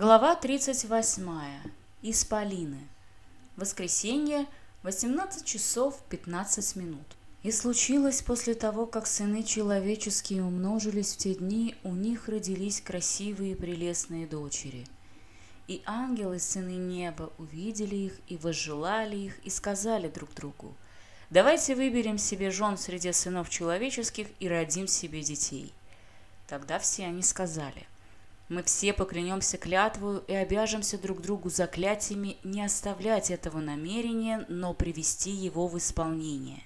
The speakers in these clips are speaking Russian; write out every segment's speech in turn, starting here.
Глава 38. Из Полины. Воскресенье, 18 часов 15 минут. И случилось после того, как сыны человеческие умножились в те дни, у них родились красивые и прелестные дочери. И ангелы, сыны неба, увидели их и возжелали их и сказали друг другу, «Давайте выберем себе жен среди сынов человеческих и родим себе детей». Тогда все они сказали – мы все поклянемся клятвою и обяжемся друг другу заклятиями не оставлять этого намерения, но привести его в исполнение.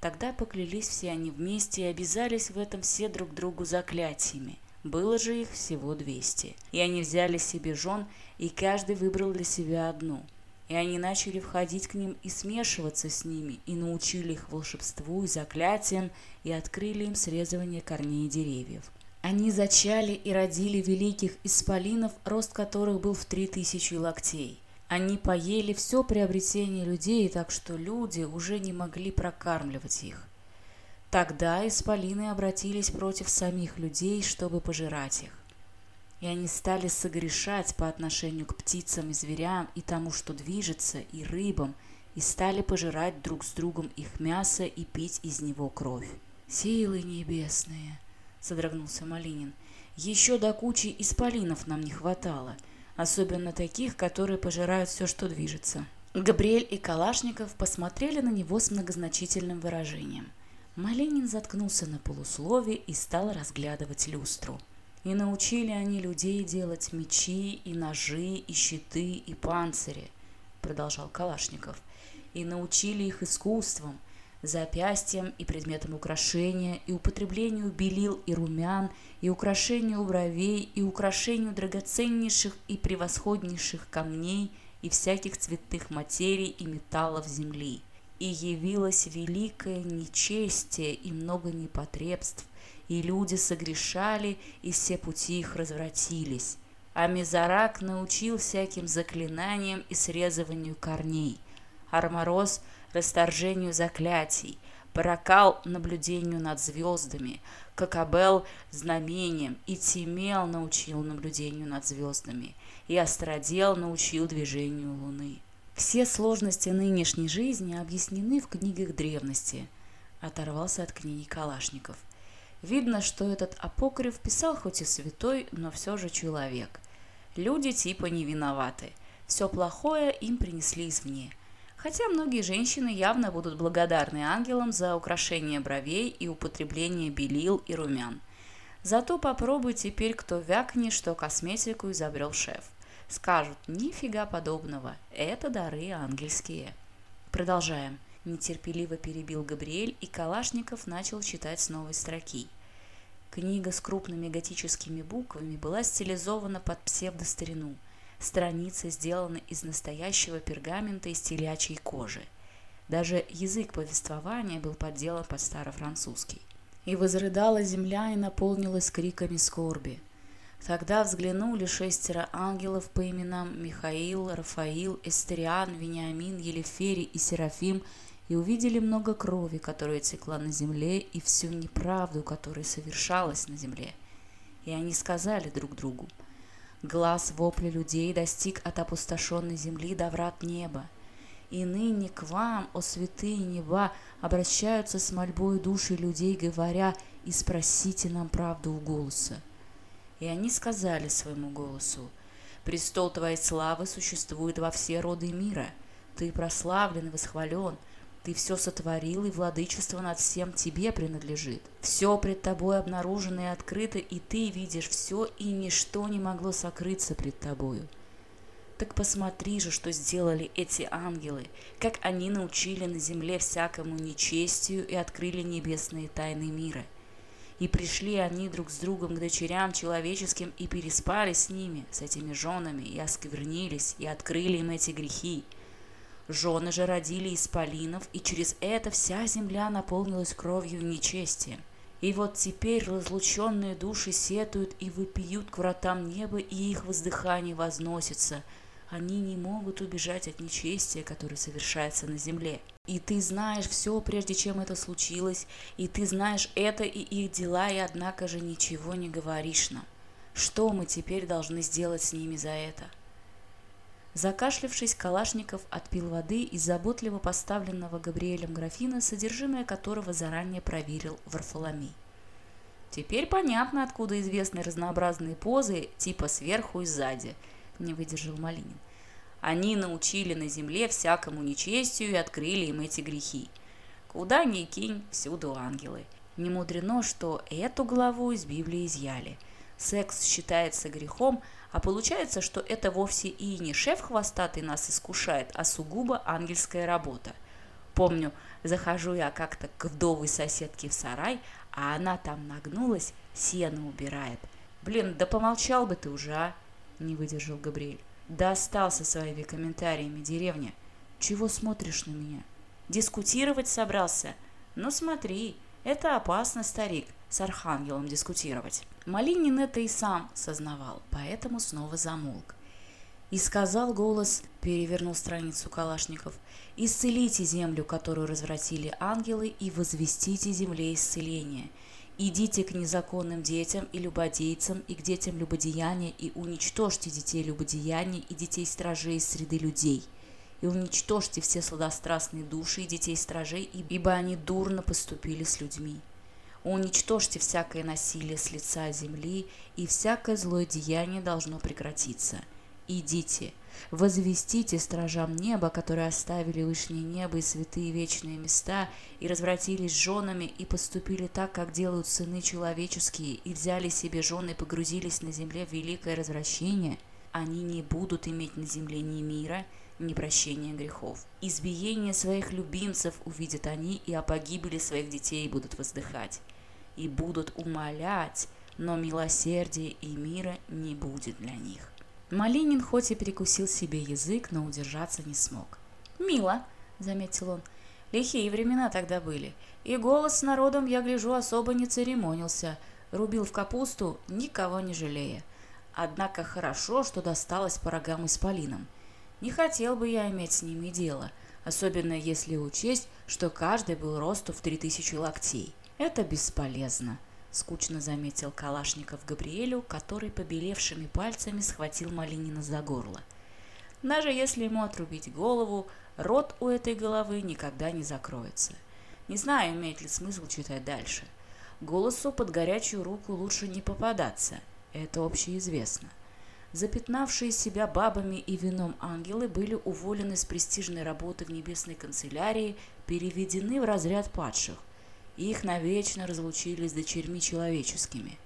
Тогда поклялись все они вместе и обязались в этом все друг другу заклятиями. Было же их всего двести. И они взяли себе жен, и каждый выбрал для себя одну. И они начали входить к ним и смешиваться с ними, и научили их волшебству и заклятиям, и открыли им срезывание корней деревьев. Они зачали и родили великих исполинов, рост которых был в три тысячи локтей. Они поели все приобретение людей, так что люди уже не могли прокармливать их. Тогда исполины обратились против самих людей, чтобы пожирать их. И они стали согрешать по отношению к птицам и зверям, и тому, что движется, и рыбам, и стали пожирать друг с другом их мясо и пить из него кровь. Силы небесные! — содрогнулся Малинин. «Еще до кучи исполинов нам не хватало, особенно таких, которые пожирают все, что движется». Габриэль и Калашников посмотрели на него с многозначительным выражением. Малинин заткнулся на полуслове и стал разглядывать люстру. И научили они людей делать мечи, и ножи, и щиты, и панцири, продолжал Калашников. И научили их искусствам – запястьем и предметом украшения, и употреблению белил и румян, и украшению бровей, и украшению драгоценнейших и превосходнейших камней, и всяких цветных материй и металлов земли. И явилось великое нечестие и много непотребств, и люди согрешали, и все пути их развратились. А Мизарак научил всяким заклинаниям и срезыванию корней – Армороз – расторжению заклятий, Паракал – наблюдению над звездами, Кокабел – знамением, и Тимел научил наблюдению над звездами, и Астродел научил движению Луны. Все сложности нынешней жизни объяснены в книгах древности, оторвался от книги Калашников. Видно, что этот апокриф писал хоть и святой, но все же человек. Люди типа не виноваты. Все плохое им принесли извне – Хотя многие женщины явно будут благодарны ангелам за украшение бровей и употребление белил и румян. Зато попробуй теперь, кто вякнет, что косметику изобрел шеф. Скажут, нифига подобного, это дары ангельские. Продолжаем. Нетерпеливо перебил Габриэль, и Калашников начал читать с новой строки. Книга с крупными готическими буквами была стилизована под псевдостарину – Страницы сделаны из настоящего пергамента из телячьей кожи. Даже язык повествования был подделан под старофранцузский. И возрыдала земля и наполнилась криками скорби. Тогда взглянули шестеро ангелов по именам Михаил, Рафаил, Эстериан, Вениамин, Елеферий и Серафим и увидели много крови, которая текла на земле, и всю неправду, которая совершалась на земле. И они сказали друг другу – Глаз вопли людей достиг от опустошенной земли до врат неба. И ныне к вам, о святые неба, обращаются с мольбой души людей, говоря, и спросите нам правду у голоса. И они сказали своему голосу, «Престол Твоей славы существует во все роды мира. Ты прославлен и восхвален, ты все сотворил, и владычество над всем тебе принадлежит. Все пред тобой обнаружено и открыто, и ты видишь все, и ничто не могло сокрыться пред тобою. Так посмотри же, что сделали эти ангелы, как они научили на земле всякому нечестию и открыли небесные тайны мира. И пришли они друг с другом к дочерям человеческим и переспали с ними, с этими женами, и осквернились, и открыли им эти грехи – Жены же родили из полинов, и через это вся земля наполнилась кровью нечестия. И вот теперь разлученные души сетуют и выпьют к вратам неба, и их воздыхание возносится. Они не могут убежать от нечестия, которое совершается на земле. И ты знаешь все, прежде чем это случилось, и ты знаешь это и их дела, и однако же ничего не говоришь нам. Что мы теперь должны сделать с ними за это?» Закашлившись, Калашников отпил воды из заботливо поставленного Габриэлем графина, содержимое которого заранее проверил Варфоломей. «Теперь понятно, откуда известны разнообразные позы типа сверху и сзади», – не выдержал Малинин. «Они научили на земле всякому нечестию и открыли им эти грехи. Куда ни кинь, всюду ангелы. Не мудрено, что эту главу из Библии изъяли. Секс считается грехом – а получается, что это вовсе и не шеф хвостатый нас искушает, а сугубо ангельская работа. Помню, захожу я как-то к вдовой соседке в сарай, а она там нагнулась, сено убирает. «Блин, да помолчал бы ты уже, а!» – не выдержал Габриэль. Да остался своими комментариями деревня. Чего смотришь на меня? Дискутировать собрался? Ну смотри, это опасно, старик. с архангелом дискутировать. Малинин это и сам сознавал, поэтому снова замолк. И сказал голос, перевернул страницу Калашников, «Исцелите землю, которую развратили ангелы, и возвестите земле исцеление. Идите к незаконным детям и любодейцам, и к детям любодеяния, и уничтожьте детей любодеяния и детей стражей из среды людей» и уничтожьте все сладострастные души и детей стражей, ибо они дурно поступили с людьми. Уничтожьте всякое насилие с лица земли, и всякое злое деяние должно прекратиться. Идите, возвестите стражам неба, которые оставили вышнее небо и святые вечные места, и развратились женами, и поступили так, как делают сыны человеческие, и взяли себе жены и погрузились на земле в великое развращение, они не будут иметь на земле ни мира, ни непрощение грехов. Избиение своих любимцев увидят они, и о погибели своих детей будут воздыхать, и будут умолять, но милосердия и мира не будет для них. Малинин хоть и перекусил себе язык, но удержаться не смог. «Мило», — заметил он, — «лихие времена тогда были, и голос с народом, я гляжу, особо не церемонился, рубил в капусту, никого не жалея. Однако хорошо, что досталось порогам и исполинам. полином Не хотел бы я иметь с ними дело, особенно если учесть, что каждый был росту в три тысячи локтей. Это бесполезно, скучно заметил Калашников Габриэлю, который побелевшими пальцами схватил Малинина за горло. Даже если ему отрубить голову, рот у этой головы никогда не закроется. Не знаю, имеет ли смысл читать дальше. Голосу под горячую руку лучше не попадаться. Это общеизвестно. Запятнавшие себя бабами и вином ангелы были уволены с престижной работы в небесной канцелярии, переведены в разряд падших. Их навечно разлучили с дочерьми человеческими.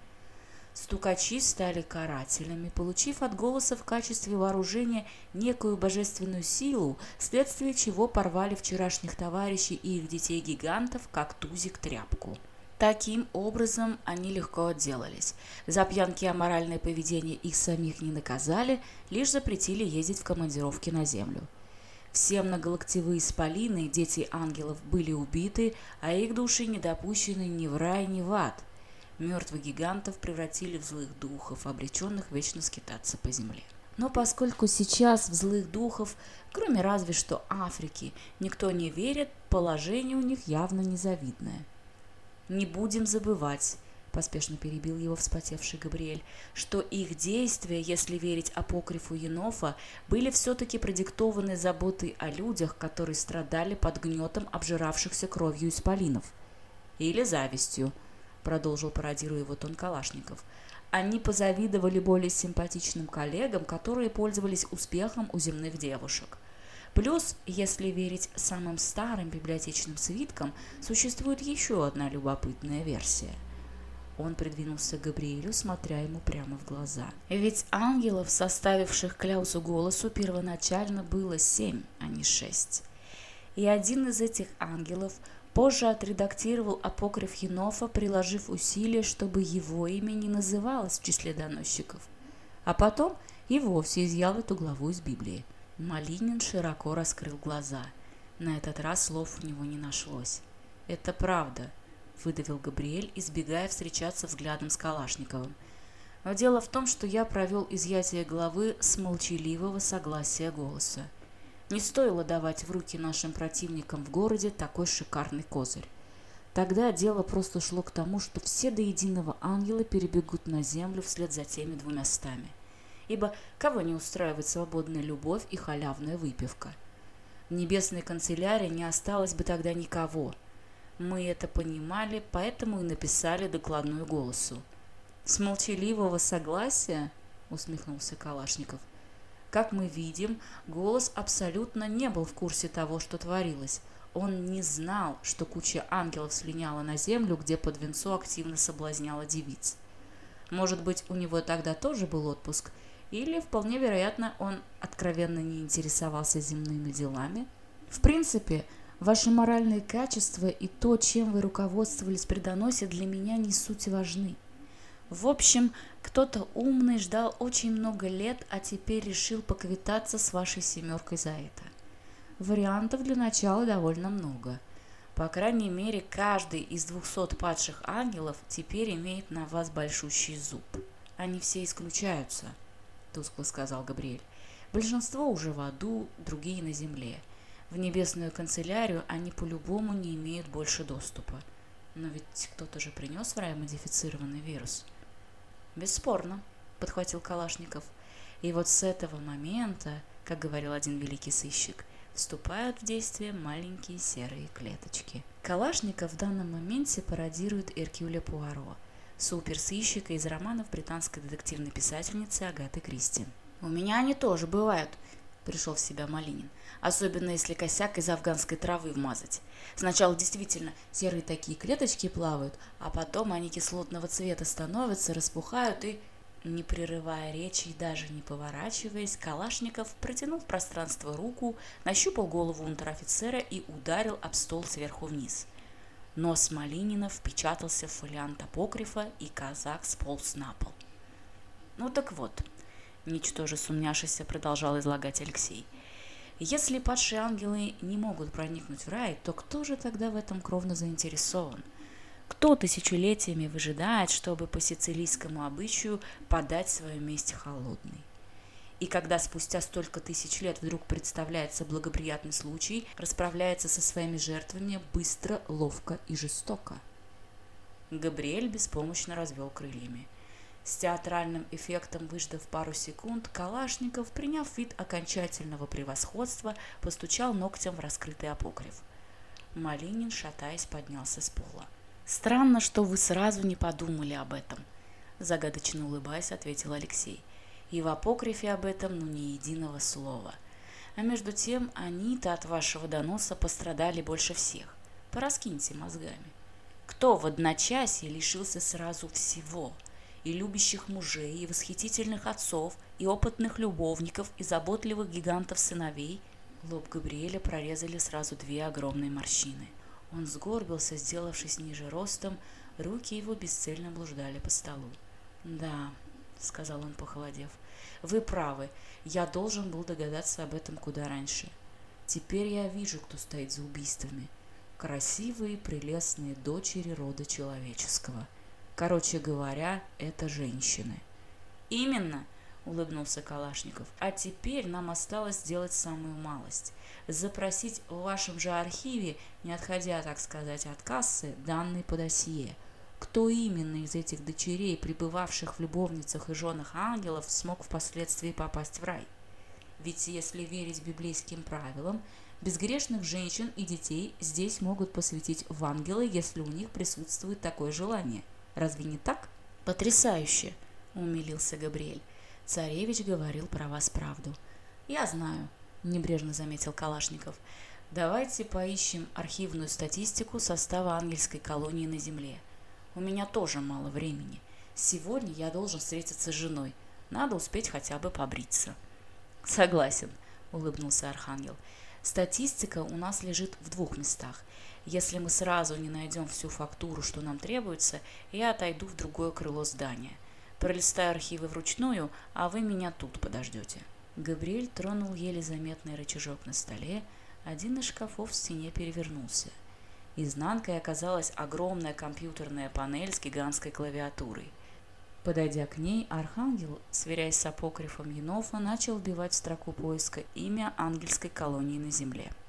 Стукачи стали карателями, получив от голоса в качестве вооружения некую божественную силу, вследствие чего порвали вчерашних товарищей и их детей-гигантов, как тузик тряпку. Таким образом они легко отделались. За пьянки и аморальное поведение их самих не наказали, лишь запретили ездить в командировки на Землю. Все многолоктевые исполины, дети ангелов, были убиты, а их души не допущены ни в рай, ни в ад. Мертвых гигантов превратили в злых духов, обреченных вечно скитаться по земле. Но поскольку сейчас в злых духов, кроме разве что Африки, никто не верит, положение у них явно незавидное – не будем забывать, поспешно перебил его вспотевший Габриэль, что их действия, если верить апокрифу Енофа, были все-таки продиктованы заботой о людях, которые страдали под гнетом обжиравшихся кровью исполинов. Или завистью, продолжил пародируя его тон Калашников. Они позавидовали более симпатичным коллегам, которые пользовались успехом у земных девушек. Плюс, если верить самым старым библиотечным свиткам, существует еще одна любопытная версия. Он придвинулся к Габриэлю, смотря ему прямо в глаза. Ведь ангелов, составивших кляузу голосу, первоначально было семь, а не шесть. И один из этих ангелов позже отредактировал апокриф Енофа, приложив усилия, чтобы его имя не называлось в числе доносчиков. А потом и вовсе изъял эту главу из Библии – Малинин широко раскрыл глаза. На этот раз слов у него не нашлось. «Это правда», — выдавил Габриэль, избегая встречаться взглядом с Калашниковым. «Но дело в том, что я провел изъятие головы с молчаливого согласия голоса. Не стоило давать в руки нашим противникам в городе такой шикарный козырь. Тогда дело просто шло к тому, что все до единого ангелы перебегут на землю вслед за теми двумя стами» ибо кого не устраивает свободная любовь и халявная выпивка. В небесной канцелярии не осталось бы тогда никого. Мы это понимали, поэтому и написали докладную голосу. «С молчаливого согласия?» – усмехнулся Калашников. Как мы видим, голос абсолютно не был в курсе того, что творилось. Он не знал, что куча ангелов слиняла на землю, где под венцо активно соблазняла девиц. Может быть, у него тогда тоже был отпуск – или вполне вероятно он откровенно не интересовался земными делами. В принципе, ваши моральные качества и то, чем вы руководствовались при доносе, для меня не суть важны. В общем, кто-то умный ждал очень много лет, а теперь решил поквитаться с вашей семеркой за это. Вариантов для начала довольно много. По крайней мере, каждый из 200 падших ангелов теперь имеет на вас большущий зуб. Они все исключаются – тускло сказал Габриэль. Большинство уже в аду, другие на земле. В небесную канцелярию они по-любому не имеют больше доступа. Но ведь кто-то же принес в рай модифицированный вирус. Бесспорно, подхватил Калашников. И вот с этого момента, как говорил один великий сыщик, вступают в действие маленькие серые клеточки. Калашников в данном моменте пародирует Эркюля Пуаро – суперсыщика из романов британской детективной писательницы Агаты Кристи. «У меня они тоже бывают», – пришел в себя Малинин. «Особенно если косяк из афганской травы вмазать. Сначала действительно серые такие клеточки плавают, а потом они кислотного цвета становятся, распухают и не прерывая речи и даже не поворачиваясь, Калашников протянул в пространство руку, нащупал голову унтер-офицера и ударил об стол сверху вниз. Нос Малинина впечатался в фолиант апокрифа, и казак сполз на пол. «Ну так вот», – ничтоже сумняшися продолжал излагать Алексей, – «если падшие ангелы не могут проникнуть в рай, то кто же тогда в этом кровно заинтересован? Кто тысячелетиями выжидает, чтобы по сицилийскому обычаю подать в месть месте холодный?» свою месть холодной? И когда спустя столько тысяч лет вдруг представляется благоприятный случай, расправляется со своими жертвами быстро, ловко и жестоко. Габриэль беспомощно развел крыльями. С театральным эффектом выждав пару секунд, Калашников, приняв вид окончательного превосходства, постучал ногтем в раскрытый апокриф. Малинин, шатаясь, поднялся с пола. «Странно, что вы сразу не подумали об этом», – загадочно улыбаясь, ответил Алексей. «И в апокрифе об этом ну ни единого слова. А между тем они-то от вашего доноса пострадали больше всех. Пораскиньте мозгами. Кто в одночасье лишился сразу всего – и любящих мужей, и восхитительных отцов, и опытных любовников, и заботливых гигантов-сыновей, лоб Габриэля прорезали сразу две огромные морщины. Он сгорбился, сделавшись ниже ростом, руки его бесцельно блуждали по столу. «Да», — сказал он, похолодев, — «вы правы, я должен был догадаться об этом куда раньше. Теперь я вижу, кто стоит за убийствами. Красивые, прелестные дочери рода человеческого. Короче говоря, это женщины». «Именно», — улыбнулся Калашников. «А теперь нам осталось сделать самую малость — запросить в вашем же архиве, не отходя, так сказать, от кассы, данные по досье. Кто именно из этих дочерей, пребывавших в любовницах и женах ангелов, смог впоследствии попасть в рай? Ведь если верить библейским правилам, безгрешных женщин и детей здесь могут посвятить в ангелы, если у них присутствует такое желание. Разве не так? Потрясающе, умилился Габриэль. Царевич говорил про вас правду. Я знаю, небрежно заметил Калашников. Давайте поищем архивную статистику состава ангельской колонии на Земле. У У меня тоже мало времени. Сегодня я должен встретиться с женой. Надо успеть хотя бы побриться». «Согласен», — улыбнулся Архангел. «Статистика у нас лежит в двух местах. Если мы сразу не найдем всю фактуру, что нам требуется, я отойду в другое крыло здания. Пролистаю архивы вручную, а вы меня тут подождете». Габриэль тронул еле заметный рычажок на столе, один из шкафов в стене перевернулся — Изнанкой оказалась огромная компьютерная панель с гигантской клавиатурой. Подойдя к ней, Архангел, сверяясь с апокрифом Енофа, начал вбивать в строку поиска имя ангельской колонии на Земле –